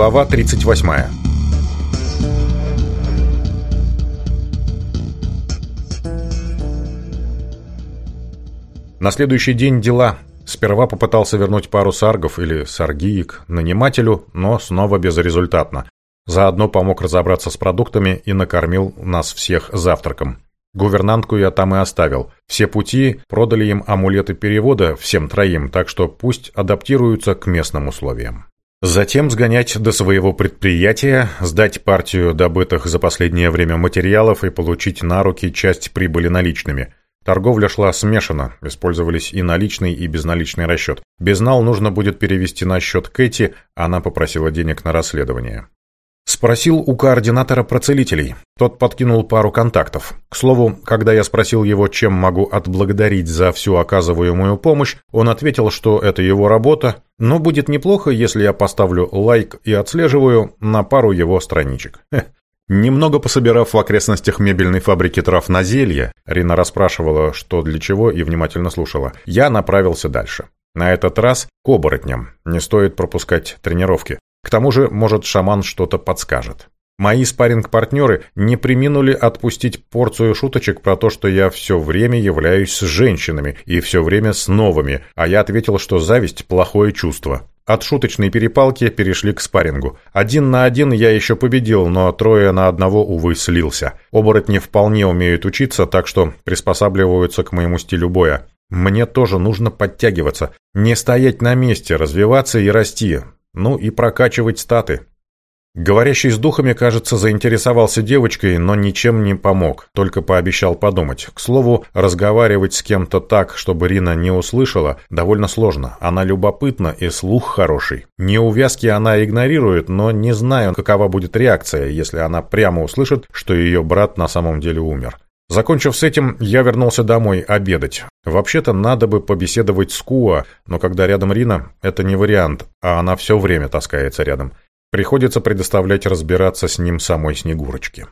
Глава 38 На следующий день дела. Сперва попытался вернуть пару саргов или саргиек нанимателю, но снова безрезультатно. Заодно помог разобраться с продуктами и накормил нас всех завтраком. Гувернантку я там и оставил. Все пути продали им амулеты перевода всем троим, так что пусть адаптируются к местным условиям. Затем сгонять до своего предприятия, сдать партию добытых за последнее время материалов и получить на руки часть прибыли наличными. Торговля шла смешанно, использовались и наличный, и безналичный расчет. Безнал нужно будет перевести на счет Кэти, она попросила денег на расследование. Спросил у координатора процелителей. Тот подкинул пару контактов. К слову, когда я спросил его, чем могу отблагодарить за всю оказываемую помощь, он ответил, что это его работа, но будет неплохо, если я поставлю лайк и отслеживаю на пару его страничек. Немного пособирав в окрестностях мебельной фабрики трав на зелье, Рина расспрашивала, что для чего, и внимательно слушала, я направился дальше. На этот раз к оборотням. Не стоит пропускать тренировки. К тому же, может, шаман что-то подскажет. Мои спарринг-партнеры не приминули отпустить порцию шуточек про то, что я все время являюсь с женщинами и все время с новыми, а я ответил, что зависть – плохое чувство. От шуточной перепалки перешли к спаррингу. Один на один я еще победил, но трое на одного, увы, слился. Оборотни вполне умеют учиться, так что приспосабливаются к моему стилю боя. Мне тоже нужно подтягиваться, не стоять на месте, развиваться и расти. Ну и прокачивать статы. Говорящий с духами, кажется, заинтересовался девочкой, но ничем не помог, только пообещал подумать. К слову, разговаривать с кем-то так, чтобы Рина не услышала, довольно сложно. Она любопытна и слух хороший. Неувязки она игнорирует, но не знаю, какова будет реакция, если она прямо услышит, что ее брат на самом деле умер. Закончив с этим, я вернулся домой обедать. Вообще-то надо бы побеседовать с Куа, но когда рядом Рина, это не вариант, а она все время таскается рядом. Приходится предоставлять разбираться с ним самой Снегурочке.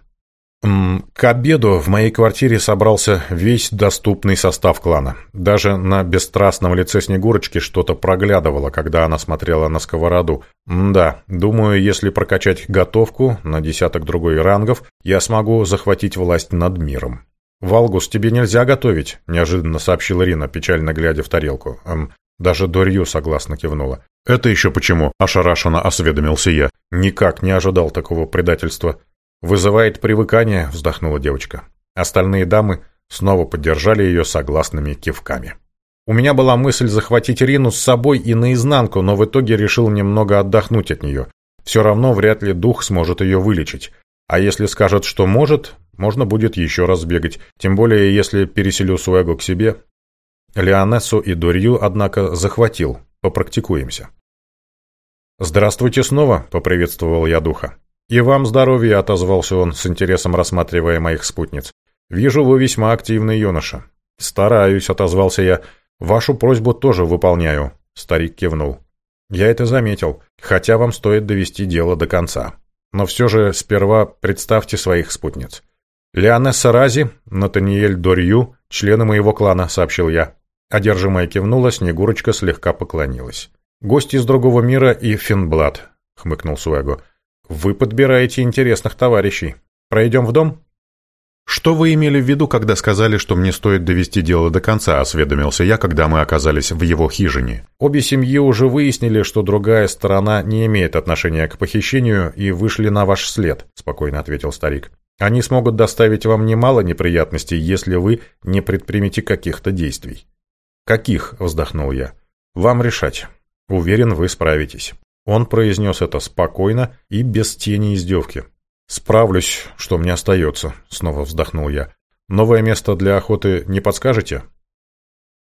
К обеду в моей квартире собрался весь доступный состав клана. Даже на бесстрастном лице Снегурочки что-то проглядывало, когда она смотрела на сковороду. М да, думаю, если прокачать готовку на десяток другой рангов, я смогу захватить власть над миром. «Валгус, тебе нельзя готовить», — неожиданно сообщила Рина, печально глядя в тарелку. Эм, даже Дорью согласно кивнула. «Это еще почему?» – ошарашенно осведомился я. «Никак не ожидал такого предательства. «Вызывает привыкание», — вздохнула девочка. Остальные дамы снова поддержали ее согласными кивками. У меня была мысль захватить Рину с собой и наизнанку, но в итоге решил немного отдохнуть от нее. Все равно вряд ли дух сможет ее вылечить. А если скажет, что может, можно будет еще раз бегать, тем более если переселю Суэго к себе. Леонессу и Дурью, однако, захватил. Попрактикуемся. «Здравствуйте снова», — поприветствовал я духа. «И вам здоровья», — отозвался он, с интересом рассматривая моих спутниц. «Вижу, вы весьма активный юноша». «Стараюсь», — отозвался я. «Вашу просьбу тоже выполняю», — старик кивнул. «Я это заметил, хотя вам стоит довести дело до конца. Но все же сперва представьте своих спутниц». «Леонесса Рази, Натаниэль Дорью, члены моего клана», — сообщил я. Одержимая кивнула, Снегурочка слегка поклонилась. «Гости из другого мира и Финблад», — хмыкнул Суэго. Вы подбираете интересных товарищей. Пройдем в дом? Что вы имели в виду, когда сказали, что мне стоит довести дело до конца, осведомился я, когда мы оказались в его хижине. Обе семьи уже выяснили, что другая сторона не имеет отношения к похищению и вышли на ваш след, спокойно ответил старик. Они смогут доставить вам немало неприятностей, если вы не предпримете каких-то действий. «Каких?» – вздохнул я. «Вам решать. Уверен, вы справитесь». Он произнес это спокойно и без тени издевки. «Справлюсь, что мне остается», — снова вздохнул я. «Новое место для охоты не подскажете?»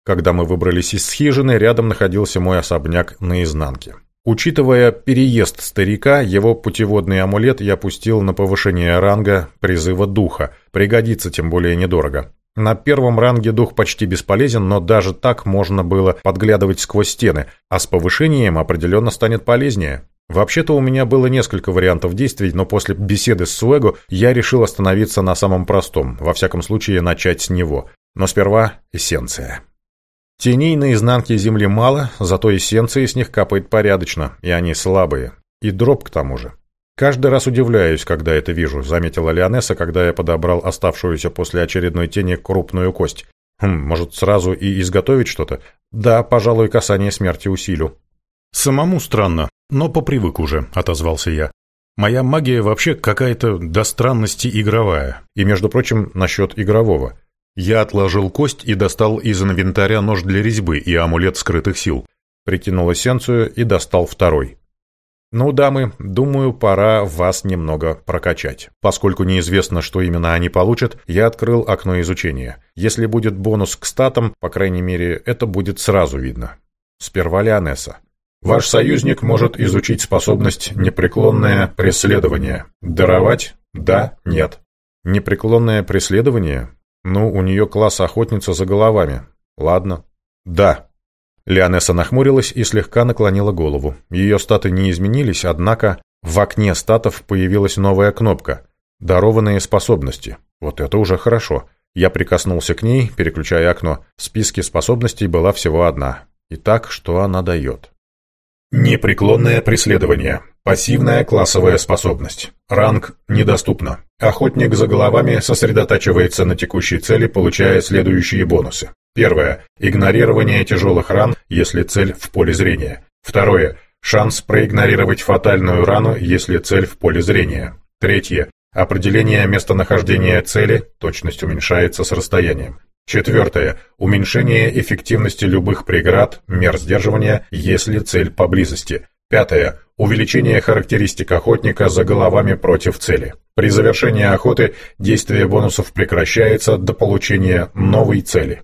Когда мы выбрались из хижины, рядом находился мой особняк наизнанке. Учитывая переезд старика, его путеводный амулет я пустил на повышение ранга призыва духа, пригодится тем более недорого. На первом ранге дух почти бесполезен, но даже так можно было подглядывать сквозь стены, а с повышением определенно станет полезнее. Вообще-то у меня было несколько вариантов действий, но после беседы с Суэго я решил остановиться на самом простом, во всяком случае начать с него. Но сперва эссенция. Теней на изнанке земли мало, зато эссенции с них капает порядочно, и они слабые. И дроп к тому же. «Каждый раз удивляюсь, когда это вижу», — заметила Леонесса, когда я подобрал оставшуюся после очередной тени крупную кость. «Хм, может, сразу и изготовить что-то? Да, пожалуй, касание смерти усилю». «Самому странно, но по привык уже», — отозвался я. «Моя магия вообще какая-то до странности игровая. И, между прочим, насчет игрового. Я отложил кость и достал из инвентаря нож для резьбы и амулет скрытых сил. Прикинул эссенцию и достал второй. Ну, дамы, думаю, пора вас немного прокачать. Поскольку неизвестно, что именно они получат, я открыл окно изучения. Если будет бонус к статам, по крайней мере, это будет сразу видно. Сперва Леонесса. Ваш союзник может изучить способность «Непреклонное преследование». Даровать? Да, нет. «Непреклонное преследование»? Ну, у нее класс охотница за головами. Ладно. Да. Леонесса нахмурилась и слегка наклонила голову. Ее статы не изменились, однако в окне статов появилась новая кнопка «Дарованные способности». Вот это уже хорошо. Я прикоснулся к ней, переключая окно. В списке способностей была всего одна. Итак, что она дает? Непреклонное преследование. Пассивная классовая способность. Ранг недоступно. Охотник за головами сосредотачивается на текущей цели, получая следующие бонусы. Первое. Игнорирование тяжелых ран, если цель в поле зрения. Второе. Шанс проигнорировать фатальную рану, если цель в поле зрения. Третье. Определение местонахождения цели, точность уменьшается с расстоянием. Четвертое. Уменьшение эффективности любых преград, мер сдерживания, если цель поблизости. Пятое. Увеличение характеристик охотника за головами против цели. При завершении охоты действие бонусов прекращается до получения новой цели.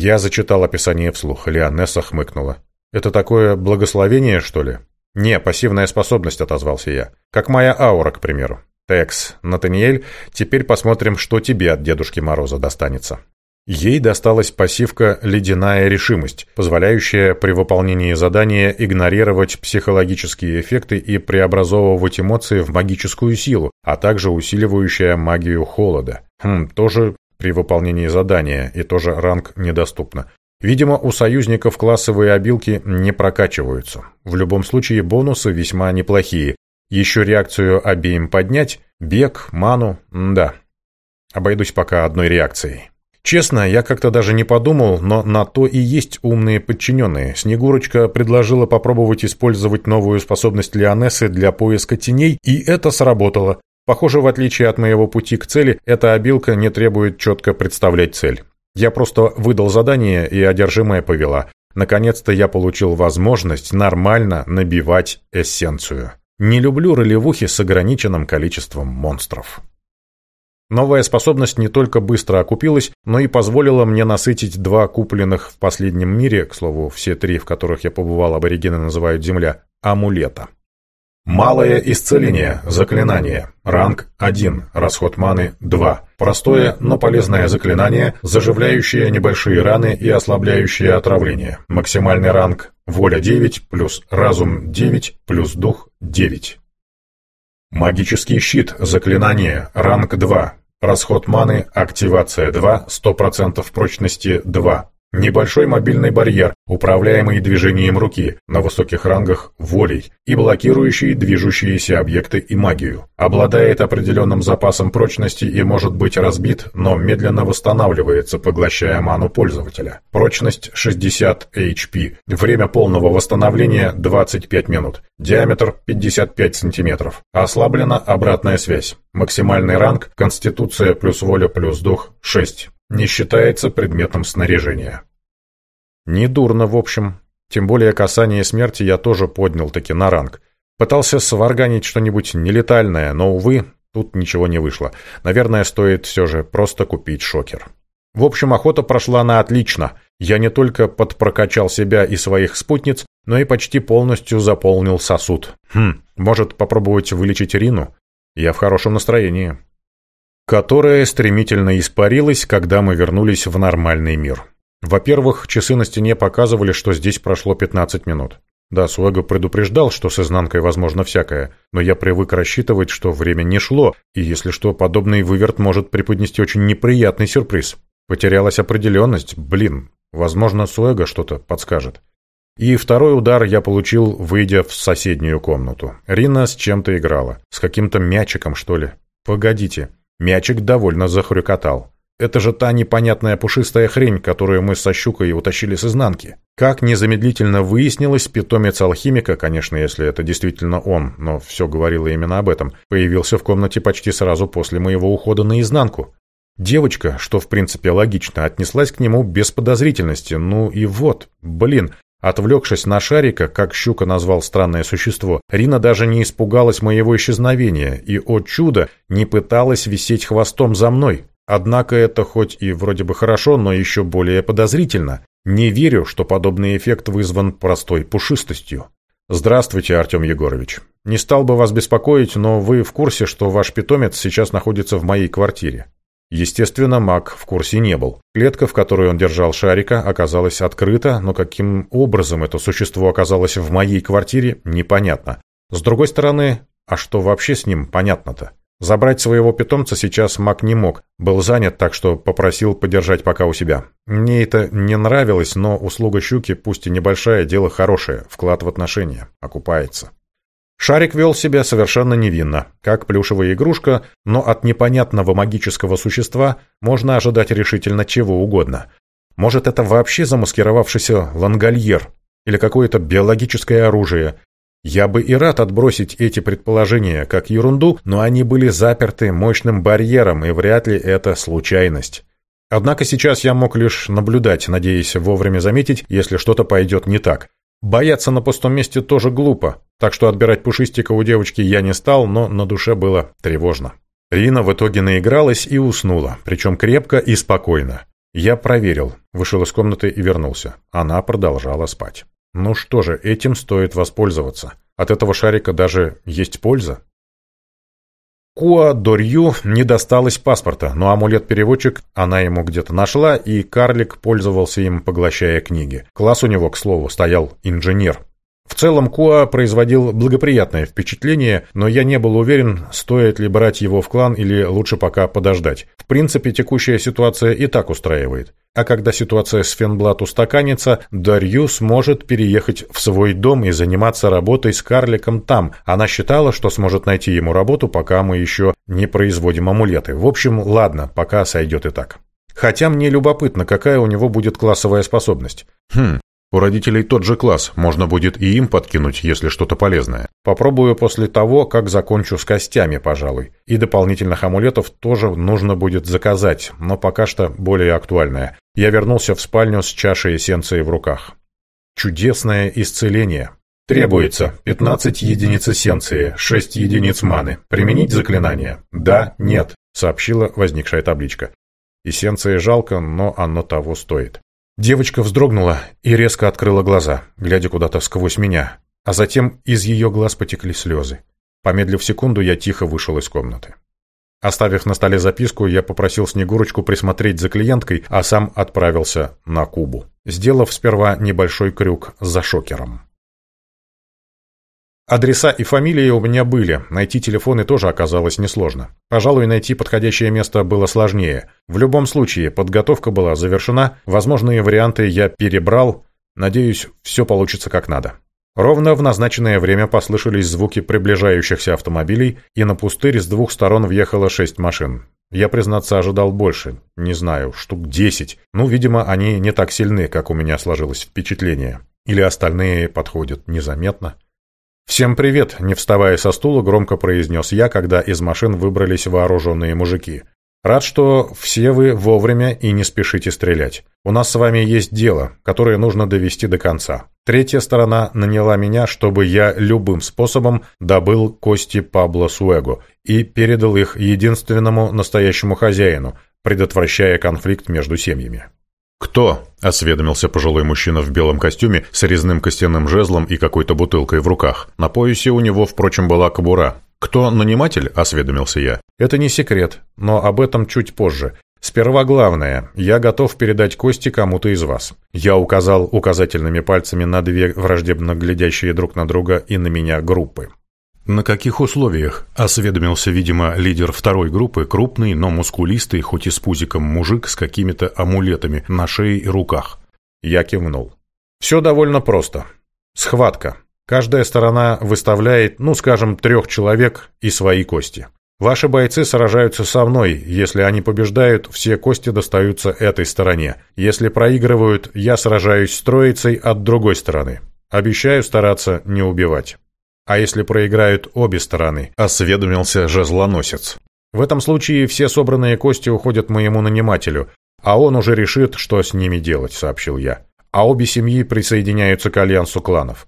Я зачитал описание вслух, Леонесса хмыкнула. «Это такое благословение, что ли?» «Не, пассивная способность», — отозвался я. «Как моя аура, к примеру». «Текс, Натаниэль, теперь посмотрим, что тебе от Дедушки Мороза достанется». Ей досталась пассивка «Ледяная решимость», позволяющая при выполнении задания игнорировать психологические эффекты и преобразовывать эмоции в магическую силу, а также усиливающая магию холода. Хм, тоже при выполнении задания, и тоже ранг недоступно. Видимо, у союзников классовые обилки не прокачиваются. В любом случае, бонусы весьма неплохие. Еще реакцию обеим поднять, бег, ману, да. Обойдусь пока одной реакцией. Честно, я как-то даже не подумал, но на то и есть умные подчиненные. Снегурочка предложила попробовать использовать новую способность Леонессы для поиска теней, и это сработало. Похоже, в отличие от моего пути к цели, эта обилка не требует четко представлять цель. Я просто выдал задание и одержимая повела. Наконец-то я получил возможность нормально набивать эссенцию. Не люблю ролевухи с ограниченным количеством монстров. Новая способность не только быстро окупилась, но и позволила мне насытить два купленных в последнем мире, к слову, все три, в которых я побывал, аборигены называют Земля, амулета. Малое исцеление, заклинание, ранг 1, расход маны 2. Простое, но полезное заклинание, заживляющее небольшие раны и ослабляющее отравление. Максимальный ранг воля 9, плюс разум 9, плюс дух 9. Магический щит, заклинание, ранг 2. Расход маны, активация 2, 100% прочности 2. Небольшой мобильный барьер, управляемый движением руки, на высоких рангах волей и блокирующий движущиеся объекты и магию. Обладает определенным запасом прочности и может быть разбит, но медленно восстанавливается, поглощая ману пользователя. Прочность 60 HP. Время полного восстановления 25 минут. Диаметр 55 см. Ослаблена обратная связь. Максимальный ранг – Конституция плюс воля плюс дух – 6. Не считается предметом снаряжения. Недурно, в общем. Тем более касание смерти я тоже поднял таки на ранг. Пытался сварганить что-нибудь нелетальное, но, увы, тут ничего не вышло. Наверное, стоит все же просто купить шокер. В общем, охота прошла на отлично. Я не только подпрокачал себя и своих спутниц, но и почти полностью заполнил сосуд. Хм, может попробовать вылечить Рину? Я в хорошем настроении которая стремительно испарилась, когда мы вернулись в нормальный мир. Во-первых, часы на стене показывали, что здесь прошло 15 минут. Да, Суэго предупреждал, что с изнанкой возможно всякое, но я привык рассчитывать, что время не шло, и если что, подобный выверт может преподнести очень неприятный сюрприз. Потерялась определенность, блин. Возможно, Суэго что-то подскажет. И второй удар я получил, выйдя в соседнюю комнату. Рина с чем-то играла. С каким-то мячиком, что ли. Погодите. Мячик довольно захрюкотал. «Это же та непонятная пушистая хрень, которую мы со щукой утащили с изнанки». Как незамедлительно выяснилось, питомец алхимика, конечно, если это действительно он, но все говорило именно об этом, появился в комнате почти сразу после моего ухода на изнанку. Девочка, что в принципе логично, отнеслась к нему без подозрительности. Ну и вот, блин, Отвлекшись на шарика, как щука назвал странное существо, Рина даже не испугалась моего исчезновения и, о чудо, не пыталась висеть хвостом за мной. Однако это хоть и вроде бы хорошо, но еще более подозрительно. Не верю, что подобный эффект вызван простой пушистостью. Здравствуйте, Артем Егорович. Не стал бы вас беспокоить, но вы в курсе, что ваш питомец сейчас находится в моей квартире. Естественно, маг в курсе не был. Клетка, в которой он держал шарика, оказалась открыта, но каким образом это существо оказалось в моей квартире, непонятно. С другой стороны, а что вообще с ним понятно-то? Забрать своего питомца сейчас маг не мог, был занят, так что попросил подержать пока у себя. Мне это не нравилось, но услуга щуки, пусть и небольшая, дело хорошее, вклад в отношения, окупается. Шарик вел себя совершенно невинно, как плюшевая игрушка, но от непонятного магического существа можно ожидать решительно чего угодно. Может, это вообще замаскировавшийся лангольер или какое-то биологическое оружие. Я бы и рад отбросить эти предположения как ерунду, но они были заперты мощным барьером, и вряд ли это случайность. Однако сейчас я мог лишь наблюдать, надеясь вовремя заметить, если что-то пойдет не так – Бояться на пустом месте тоже глупо, так что отбирать пушистика у девочки я не стал, но на душе было тревожно. Рина в итоге наигралась и уснула, причем крепко и спокойно. Я проверил, вышел из комнаты и вернулся. Она продолжала спать. Ну что же, этим стоит воспользоваться. От этого шарика даже есть польза. Куа Дорью не досталось паспорта, но амулет-переводчик она ему где-то нашла, и карлик пользовался им, поглощая книги. Класс у него, к слову, стоял инженер. В целом Куа производил благоприятное впечатление, но я не был уверен, стоит ли брать его в клан или лучше пока подождать. В принципе, текущая ситуация и так устраивает. А когда ситуация с Фенблат устаканится, Дарью сможет переехать в свой дом и заниматься работой с карликом там. Она считала, что сможет найти ему работу, пока мы еще не производим амулеты. В общем, ладно, пока сойдет и так. Хотя мне любопытно, какая у него будет классовая способность. Хм, у родителей тот же класс, можно будет и им подкинуть, если что-то полезное. Попробую после того, как закончу с костями, пожалуй. И дополнительных амулетов тоже нужно будет заказать, но пока что более актуальное. Я вернулся в спальню с чашей эссенции в руках. Чудесное исцеление. Требуется 15 единиц эссенции, 6 единиц маны. Применить заклинание? Да, нет, сообщила возникшая табличка. Эссенции жалко, но оно того стоит. Девочка вздрогнула и резко открыла глаза, глядя куда-то сквозь меня, а затем из ее глаз потекли слезы. Помедлив секунду, я тихо вышел из комнаты. Оставив на столе записку, я попросил Снегурочку присмотреть за клиенткой, а сам отправился на Кубу, сделав сперва небольшой крюк за шокером. Адреса и фамилии у меня были, найти телефоны тоже оказалось несложно. Пожалуй, найти подходящее место было сложнее. В любом случае, подготовка была завершена, возможные варианты я перебрал, надеюсь, все получится как надо. Ровно в назначенное время послышались звуки приближающихся автомобилей, и на пустырь с двух сторон въехало шесть машин. Я, признаться, ожидал больше, не знаю, штук десять. Ну, видимо, они не так сильны, как у меня сложилось впечатление. Или остальные подходят незаметно. «Всем привет!» – не вставая со стула, громко произнес я, когда из машин выбрались вооруженные мужики. «Рад, что все вы вовремя и не спешите стрелять. У нас с вами есть дело, которое нужно довести до конца. Третья сторона наняла меня, чтобы я любым способом добыл кости Пабло Суэго и передал их единственному настоящему хозяину, предотвращая конфликт между семьями. «Кто?» – осведомился пожилой мужчина в белом костюме с резным костяным жезлом и какой-то бутылкой в руках. На поясе у него, впрочем, была кобура. «Кто наниматель?» – осведомился я. «Это не секрет, но об этом чуть позже. Сперва главное, я готов передать кости кому-то из вас. Я указал указательными пальцами на две враждебно глядящие друг на друга и на меня группы. «На каких условиях?» – осведомился, видимо, лидер второй группы, крупный, но мускулистый, хоть и с пузиком мужик с какими-то амулетами на шее и руках. Я кивнул. «Все довольно просто. Схватка. Каждая сторона выставляет, ну, скажем, трех человек и свои кости. Ваши бойцы сражаются со мной. Если они побеждают, все кости достаются этой стороне. Если проигрывают, я сражаюсь с троицей от другой стороны. Обещаю стараться не убивать». А если проиграют обе стороны, осведомился жезлоносец. В этом случае все собранные кости уходят моему нанимателю, а он уже решит, что с ними делать, сообщил я. А обе семьи присоединяются к альянсу кланов.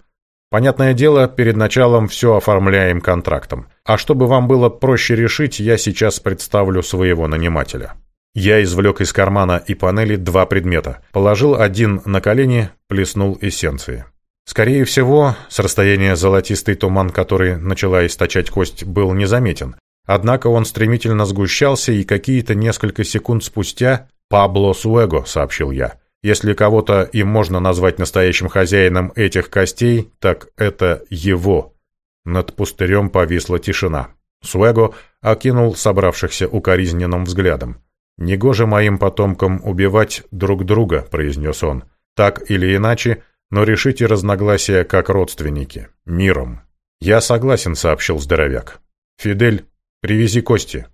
Понятное дело, перед началом все оформляем контрактом. А чтобы вам было проще решить, я сейчас представлю своего нанимателя. Я извлек из кармана и панели два предмета. Положил один на колени, плеснул эссенции. Скорее всего, с расстояния золотистый туман, который начала источать кость, был незаметен. Однако он стремительно сгущался, и какие-то несколько секунд спустя «Пабло Суэго», — сообщил я. «Если кого-то им можно назвать настоящим хозяином этих костей, так это его». Над пустырем повисла тишина. Суэго окинул собравшихся укоризненным взглядом. «Негоже моим потомкам убивать друг друга», — произнес он. «Так или иначе, но решите разногласия как родственники, миром. Я согласен, сообщил здоровяк. Фидель, привези кости.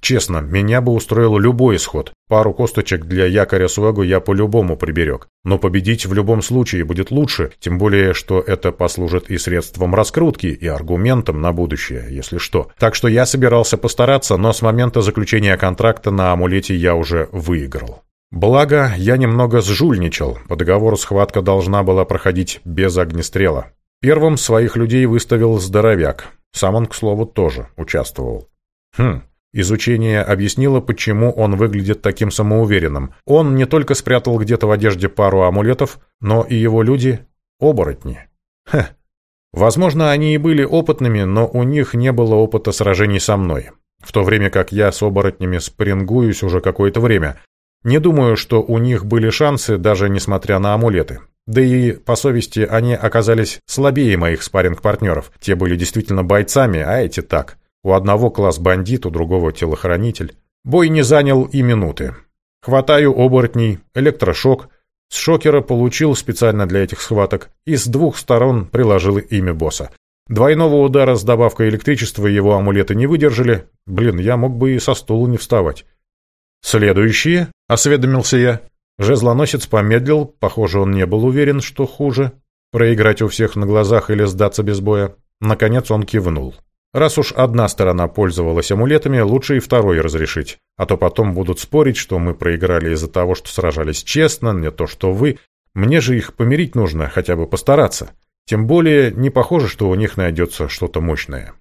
Честно, меня бы устроил любой исход. Пару косточек для якоря Суэгу я по-любому приберег. Но победить в любом случае будет лучше, тем более, что это послужит и средством раскрутки, и аргументом на будущее, если что. Так что я собирался постараться, но с момента заключения контракта на амулете я уже выиграл. Благо, я немного сжульничал. По договору схватка должна была проходить без огнестрела. Первым своих людей выставил здоровяк. Сам он, к слову, тоже участвовал. Хм, Изучение объяснило, почему он выглядит таким самоуверенным. Он не только спрятал где-то в одежде пару амулетов, но и его люди — оборотни. Хе. Возможно, они и были опытными, но у них не было опыта сражений со мной. В то время как я с оборотнями спарингуюсь уже какое-то время, не думаю, что у них были шансы, даже несмотря на амулеты. Да и, по совести, они оказались слабее моих спарринг-партнеров. Те были действительно бойцами, а эти так. У одного класс бандит, у другого телохранитель. Бой не занял и минуты. Хватаю оборотней, электрошок. С шокера получил специально для этих схваток и с двух сторон приложил имя босса. Двойного удара с добавкой электричества его амулеты не выдержали. Блин, я мог бы и со стула не вставать. Следующие Осведомился я. Жезлоносец помедлил, похоже, он не был уверен, что хуже. Проиграть у всех на глазах или сдаться без боя. Наконец он кивнул. Раз уж одна сторона пользовалась амулетами, лучше и второй разрешить. А то потом будут спорить, что мы проиграли из-за того, что сражались честно, не то что вы. Мне же их помирить нужно, хотя бы постараться. Тем более, не похоже, что у них найдется что-то мощное.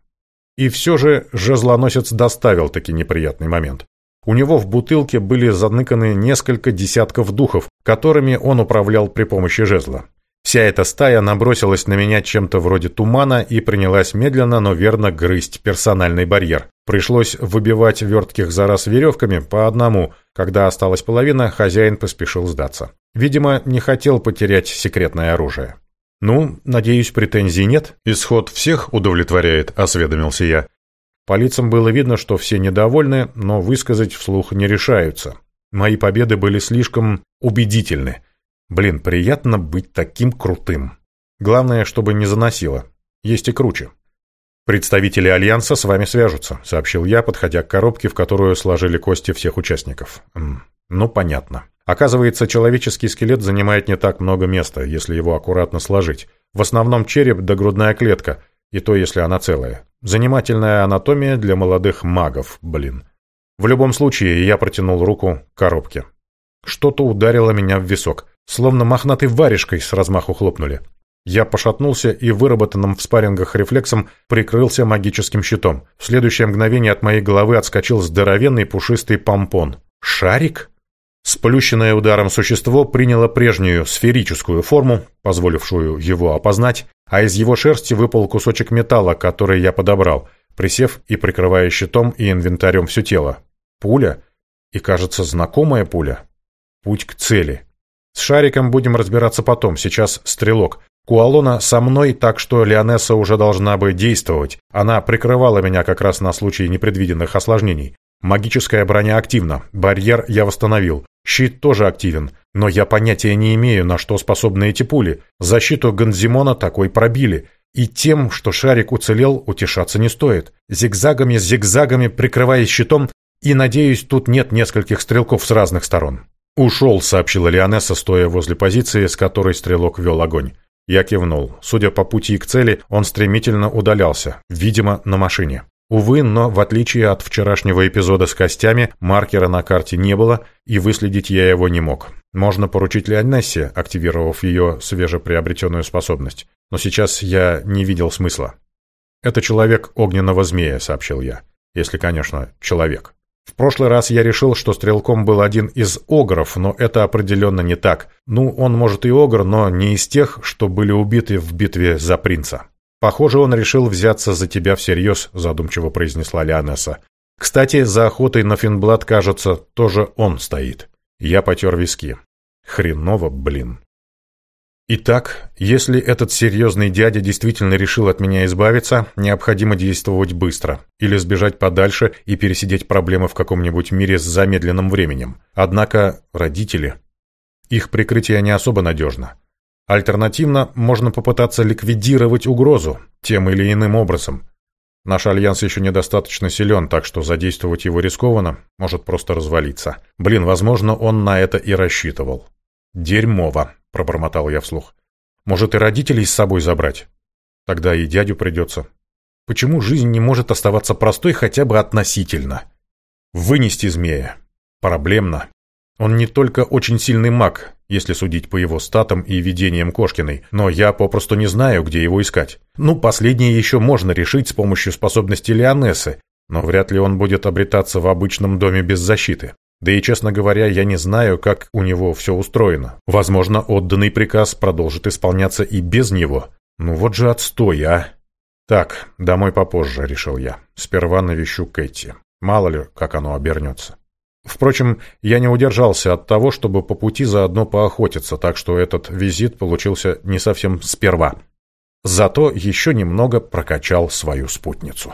И все же жезлоносец доставил таки неприятный момент. У него в бутылке были заныканы несколько десятков духов, которыми он управлял при помощи жезла. Вся эта стая набросилась на меня чем-то вроде тумана и принялась медленно, но верно грызть персональный барьер. Пришлось выбивать вертких за раз веревками по одному. Когда осталась половина, хозяин поспешил сдаться. Видимо, не хотел потерять секретное оружие. «Ну, надеюсь, претензий нет? Исход всех удовлетворяет», — осведомился я. По лицам было видно, что все недовольны, но высказать вслух не решаются. Мои победы были слишком убедительны. Блин, приятно быть таким крутым. Главное, чтобы не заносило. Есть и круче. «Представители Альянса с вами свяжутся», — сообщил я, подходя к коробке, в которую сложили кости всех участников. «Ну, понятно. Оказывается, человеческий скелет занимает не так много места, если его аккуратно сложить. В основном череп да грудная клетка, и то, если она целая. Занимательная анатомия для молодых магов, блин. В любом случае, я протянул руку к коробке. Что-то ударило меня в висок, словно мохнатой варежкой с размаху хлопнули. Я пошатнулся и выработанным в спаррингах рефлексом прикрылся магическим щитом. В следующее мгновение от моей головы отскочил здоровенный пушистый помпон. «Шарик?» Сплющенное ударом существо приняло прежнюю сферическую форму, позволившую его опознать, а из его шерсти выпал кусочек металла, который я подобрал, присев и прикрывая щитом и инвентарем все тело. Пуля? И, кажется, знакомая пуля. Путь к цели. С шариком будем разбираться потом, сейчас стрелок. Куалона со мной, так что Леонесса уже должна бы действовать. Она прикрывала меня как раз на случай непредвиденных осложнений. Магическая броня активна, барьер я восстановил, щит тоже активен, но я понятия не имею, на что способны эти пули. Защиту Ганзимона такой пробили. И тем, что шарик уцелел, утешаться не стоит. Зигзагами, зигзагами, прикрываясь щитом, и, надеюсь, тут нет нескольких стрелков с разных сторон. «Ушел», — сообщила Лионесса, стоя возле позиции, с которой стрелок вел огонь. Я кивнул. Судя по пути к цели, он стремительно удалялся, видимо, на машине. Увы, но в отличие от вчерашнего эпизода с костями, маркера на карте не было, и выследить я его не мог. Можно поручить Леонессе, активировав ее свежеприобретенную способность. Но сейчас я не видел смысла. «Это человек огненного змея», — сообщил я. «Если, конечно, человек». В прошлый раз я решил, что стрелком был один из огров, но это определенно не так. Ну, он может и огр, но не из тех, что были убиты в битве за принца. «Похоже, он решил взяться за тебя всерьез», — задумчиво произнесла Лианесса. «Кстати, за охотой на Финблад, кажется, тоже он стоит». Я потер виски. «Хреново, блин». Итак, если этот серьезный дядя действительно решил от меня избавиться, необходимо действовать быстро, или сбежать подальше и пересидеть проблемы в каком-нибудь мире с замедленным временем. Однако родители... Их прикрытие не особо надежно. Альтернативно, можно попытаться ликвидировать угрозу тем или иным образом. Наш альянс еще недостаточно силен, так что задействовать его рискованно, может просто развалиться. Блин, возможно, он на это и рассчитывал. «Дерьмово», — пробормотал я вслух. «Может, и родителей с собой забрать? Тогда и дядю придется». Почему жизнь не может оставаться простой хотя бы относительно? Вынести змея. Проблемно. Он не только очень сильный маг, если судить по его статам и видениям Кошкиной, но я попросту не знаю, где его искать. Ну, последнее еще можно решить с помощью способности Леонессы, но вряд ли он будет обретаться в обычном доме без защиты. Да и, честно говоря, я не знаю, как у него все устроено. Возможно, отданный приказ продолжит исполняться и без него. Ну вот же отстой, а! Так, домой попозже, решил я. Сперва навещу Кэти. Мало ли, как оно обернется. Впрочем, я не удержался от того, чтобы по пути заодно поохотиться, так что этот визит получился не совсем сперва. Зато еще немного прокачал свою спутницу.